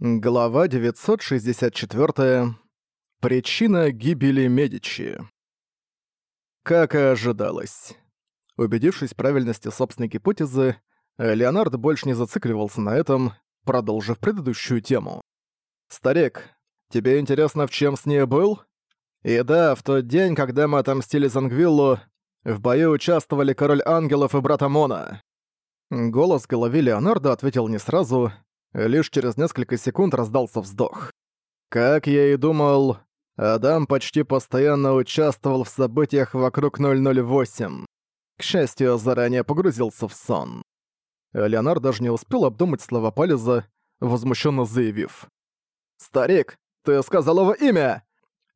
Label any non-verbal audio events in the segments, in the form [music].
Глава 964. Причина гибели Медичи. Как и ожидалось. Убедившись в правильности собственной гипотезы, Леонард больше не зацикливался на этом, продолжив предыдущую тему. «Старик, тебе интересно, в чем с ней был?» «И да, в тот день, когда мы отомстили Зангвиллу, в бою участвовали король ангелов и брат Амона». Голос в голове Леонардо ответил не сразу — Лишь через несколько секунд раздался вздох. Как я и думал, Адам почти постоянно участвовал в событиях вокруг 008. К счастью, заранее погрузился в сон. Леонард даже не успел обдумать слова Пализа, возмущенно заявив. «Старик, ты сказал его имя!»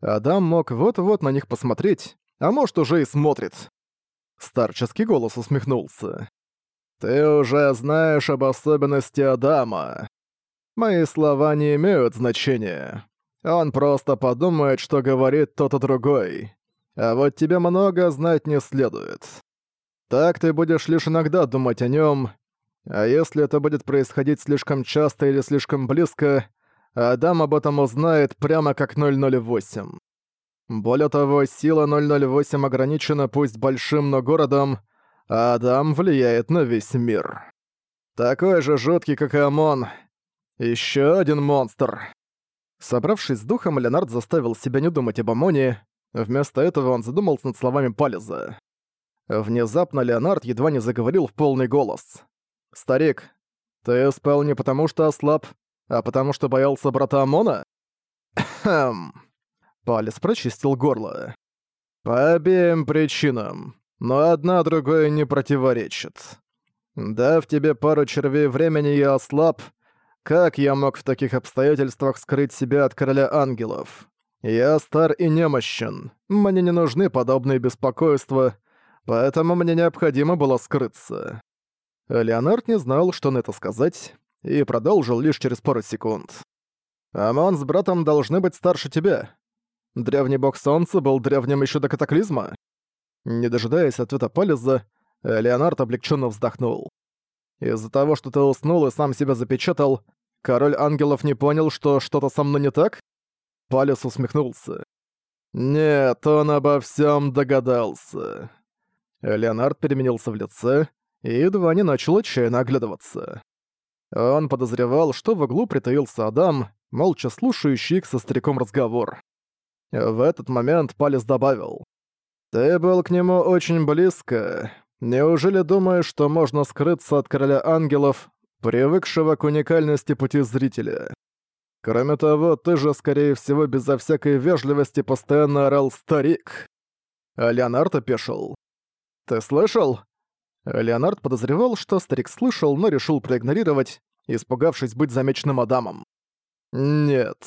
Адам мог вот-вот на них посмотреть, а может уже и смотрит. Старческий голос усмехнулся. «Ты уже знаешь об особенности Адама. Мои слова не имеют значения. Он просто подумает, что говорит тот и другой. А вот тебе много знать не следует. Так ты будешь лишь иногда думать о нем. А если это будет происходить слишком часто или слишком близко, Адам об этом узнает прямо как 008. Более того, сила 008 ограничена пусть большим, но городом — Адам влияет на весь мир. Такой же жуткий, как и Омон. Еще один монстр. Собравшись с духом, Леонард заставил себя не думать об Омоне. Вместо этого он задумался над словами Пализа. Внезапно Леонард едва не заговорил в полный голос. «Старик, ты спал не потому что ослаб, а потому что боялся брата Омона?» «Хм...» Палец прочистил горло. «По обеим причинам но одна другое не противоречит. Да, в тебе пару червей времени я ослаб. Как я мог в таких обстоятельствах скрыть себя от короля ангелов? Я стар и немощен. Мне не нужны подобные беспокойства, поэтому мне необходимо было скрыться». Леонард не знал, что на это сказать, и продолжил лишь через пару секунд. «Амон с братом должны быть старше тебя. Древний бог солнца был древним еще до катаклизма. Не дожидаясь ответа Полиза, э, Леонард облегченно вздохнул. «Из-за того, что ты уснул и сам себя запечатал, король ангелов не понял, что что-то со мной не так?» Палец усмехнулся. «Нет, он обо всем догадался». Леонард переменился в лице и едва не начал отчаянно оглядываться. Он подозревал, что в углу притаился Адам, молча слушающий их со стариком разговор. В этот момент Палис добавил. «Ты был к нему очень близко. Неужели думаешь, что можно скрыться от короля ангелов, привыкшего к уникальности пути зрителя? Кроме того, ты же, скорее всего, безо всякой вежливости постоянно орал «старик». А Леонард опешил. «Ты слышал?» Леонард подозревал, что старик слышал, но решил проигнорировать, испугавшись быть замеченным Адамом. «Нет».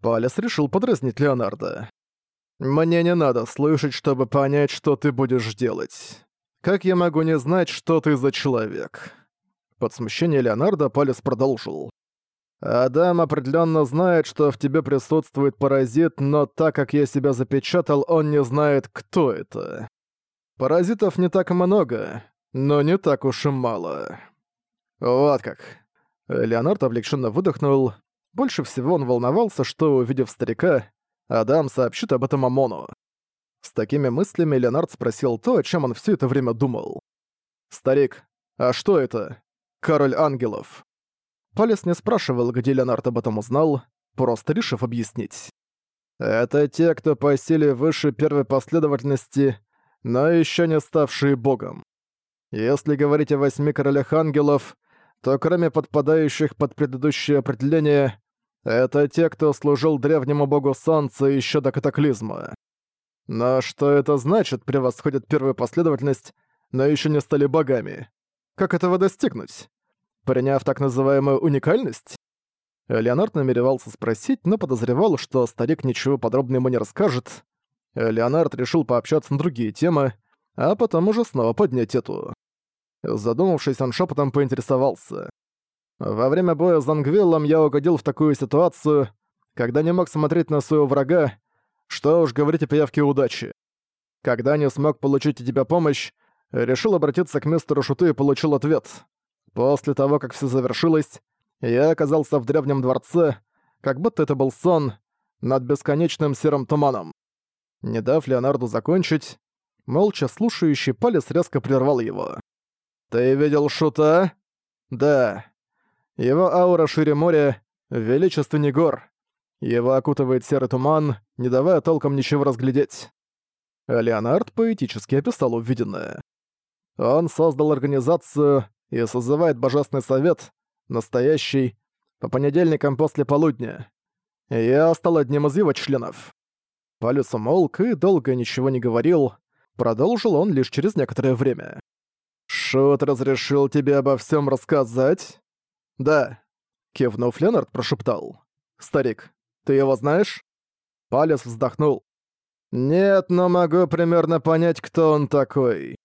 Палец решил подразнить Леонарда. Мне не надо слышать, чтобы понять, что ты будешь делать. Как я могу не знать, что ты за человек?» Под смущение Леонардо Палец продолжил. «Адам определенно знает, что в тебе присутствует паразит, но так как я себя запечатал, он не знает, кто это. Паразитов не так много, но не так уж и мало». «Вот как». Леонард облегченно выдохнул. Больше всего он волновался, что, увидев старика, Адам сообщит об этом Омону. С такими мыслями Леонард спросил то, о чем он все это время думал. «Старик, а что это? Король ангелов?» Палец не спрашивал, где Леонард об этом узнал, просто решив объяснить. «Это те, кто по силе выше первой последовательности, но еще не ставшие богом. Если говорить о восьми королях ангелов, то кроме подпадающих под предыдущее определение, это те, кто служил древнему богу Солнца еще до катаклизма. Но что это значит, превосходит первую последовательность, но еще не стали богами? Как этого достигнуть? Приняв так называемую уникальность? Леонард намеревался спросить, но подозревал, что старик ничего подробного ему не расскажет. Леонард решил пообщаться на другие темы, а потом уже снова поднять эту. Задумавшись, он шепотом поинтересовался. Во время боя с Зангвиллом я угодил в такую ситуацию, когда не мог смотреть на своего врага, что уж говорить о пиявке удачи. Когда не смог получить от тебя помощь, решил обратиться к мистеру Шуту и получил ответ. После того, как все завершилось, я оказался в древнем дворце, как будто это был сон, над бесконечным серым туманом. Не дав Леонарду закончить, молча слушающий палец резко прервал его. «Ты видел Шута?» «Да», его аура шире моря, величественный гор. Его окутывает серый туман, не давая толком ничего разглядеть. Леонард поэтически описал увиденное. Он создал организацию и созывает Божественный Совет, настоящий, по понедельникам после полудня. Я стал одним из его членов. Палец умолк и долго ничего не говорил, продолжил он лишь через некоторое время. «Шут разрешил тебе обо всем рассказать?» «Да», — кивнув, Ленард прошептал. «Старик, ты его знаешь?» Палец вздохнул. «Нет, но могу примерно понять, кто он такой.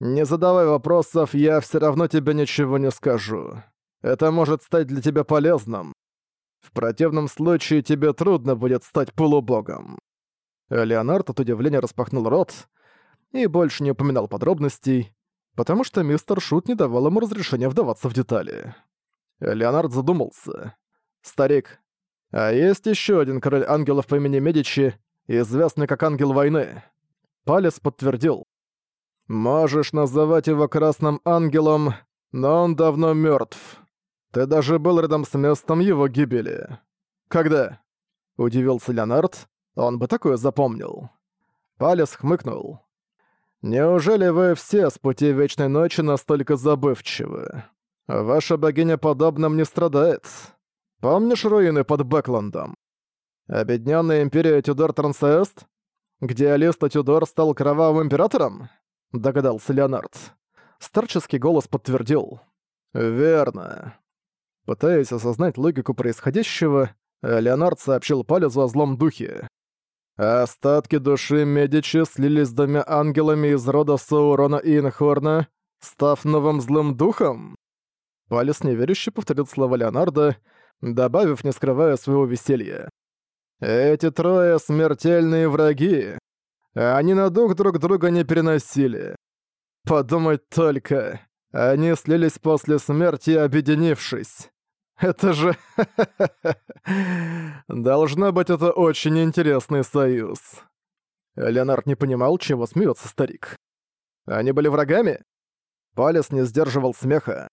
Не задавай вопросов, я все равно тебе ничего не скажу. Это может стать для тебя полезным. В противном случае тебе трудно будет стать полубогом». Леонард от удивления распахнул рот и больше не упоминал подробностей, потому что мистер Шут не давал ему разрешения вдаваться в детали. Э, Леонард задумался. «Старик, а есть еще один король ангелов по имени Медичи, известный как Ангел Войны?» Палец подтвердил. «Можешь называть его Красным Ангелом, но он давно мертв. Ты даже был рядом с местом его гибели». «Когда?» — удивился Леонард. Он бы такое запомнил. Палец хмыкнул. «Неужели вы все с пути Вечной Ночи настолько забывчивы?» Ваша богиня подобным не страдает. Помнишь руины под Бэкландом? Обеднённая империя Тюдор-Трансест? Где Алиста Тюдор стал кровавым императором? Догадался Леонард. Старческий голос подтвердил. «Верно». Пытаясь осознать логику происходящего, Леонард сообщил Палезу о злом духе. Остатки души Медичи слились с двумя ангелами из рода Саурона и Инхорна, став новым злым духом? Палец неверяще повторил слова Леонардо, добавив, не скрывая своего веселья. «Эти трое — смертельные враги. Они на дух друг друга не переносили. Подумать только, они слились после смерти, объединившись. Это же... [laughs] Должно быть, это очень интересный союз». Леонард не понимал, чего смеется старик. «Они были врагами?» Палец не сдерживал смеха.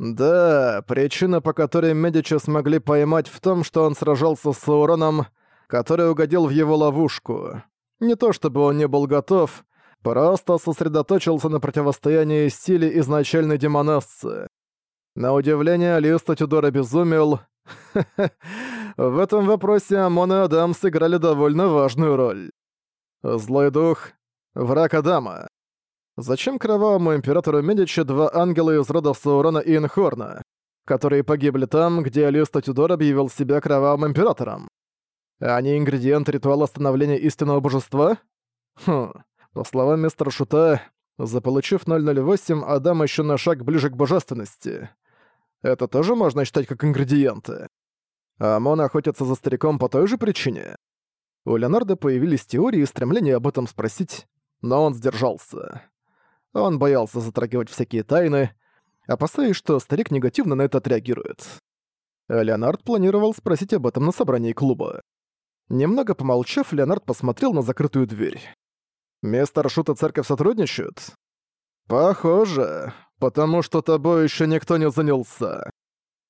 Да, причина, по которой Медичи смогли поймать в том, что он сражался с Сауроном, который угодил в его ловушку. Не то чтобы он не был готов, просто сосредоточился на противостоянии силе изначальной демонессы. На удивление, Алиста Тюдор обезумел. [laughs] В этом вопросе Амон и Адам сыграли довольно важную роль. Злой дух — враг Адама. Зачем кровавому императору Медичи два ангела из рода Саурона и Инхорна, которые погибли там, где Алиста Тюдор объявил себя кровавым императором? Они ингредиент ритуала становления истинного божества? Хм, по словам мистера Шута, заполучив 008, Адам еще на шаг ближе к божественности. Это тоже можно считать как ингредиенты. А Амон охотится за стариком по той же причине. У Леонардо появились теории и стремление об этом спросить, но он сдержался. Он боялся затрагивать всякие тайны, а опасаясь, что старик негативно на это отреагирует. Леонард планировал спросить об этом на собрании клуба. Немного помолчав, Леонард посмотрел на закрытую дверь. Место Шут и церковь сотрудничают?» «Похоже, потому что тобой еще никто не занялся».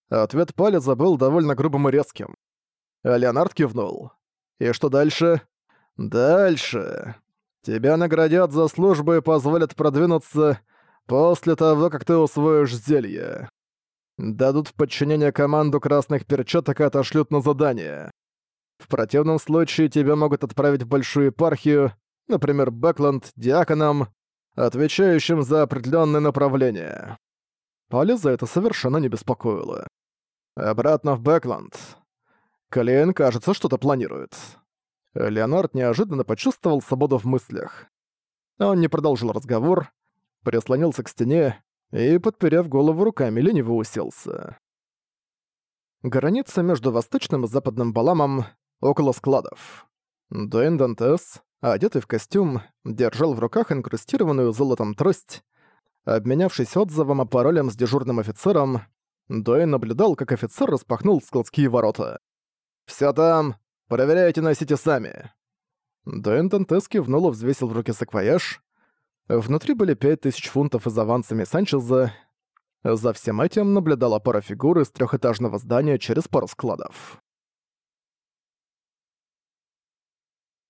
Ответ Палеза был довольно грубым и резким. Леонард кивнул. «И что дальше?» «Дальше. Тебя наградят за службу и позволят продвинуться после того, как ты усвоишь зелье. Дадут в подчинение команду красных перчаток и отошлют на задание. В противном случае тебя могут отправить в большую епархию, например, Бэкланд, диаконом, отвечающим за определенное направление. Полиза это совершенно не беспокоило. Обратно в Бэкланд. Клейн, кажется, что-то планирует. Леонард неожиданно почувствовал свободу в мыслях. Он не продолжил разговор, прислонился к стене и, подперев голову руками, лениво уселся. Граница между восточным и западным Баламом около складов. Дуэн Дантес, одетый в костюм, держал в руках инкрустированную золотом трость. Обменявшись отзывом о паролем с дежурным офицером, Дуэн наблюдал, как офицер распахнул складские ворота. «Всё там! Проверяйте, носите сами!» Дуэнтон Тесс кивнул и взвесил в руки саквояж. Внутри были 5000 фунтов из авансами Санчеза. За всем этим наблюдала пара фигур из трехэтажного здания через пару складов.